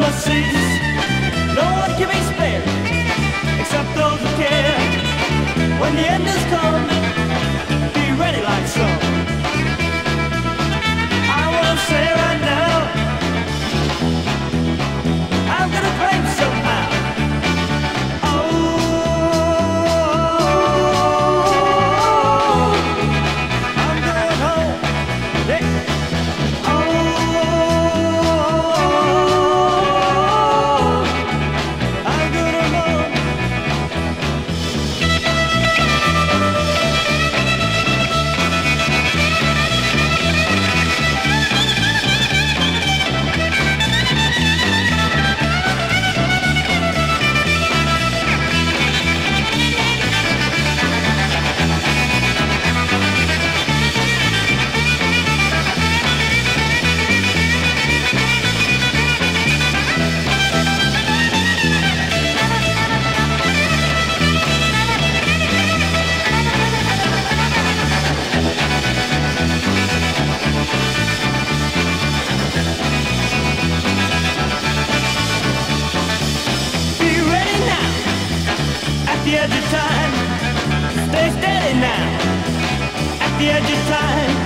I see. The edge of time. Stay steady now. At the edge of time.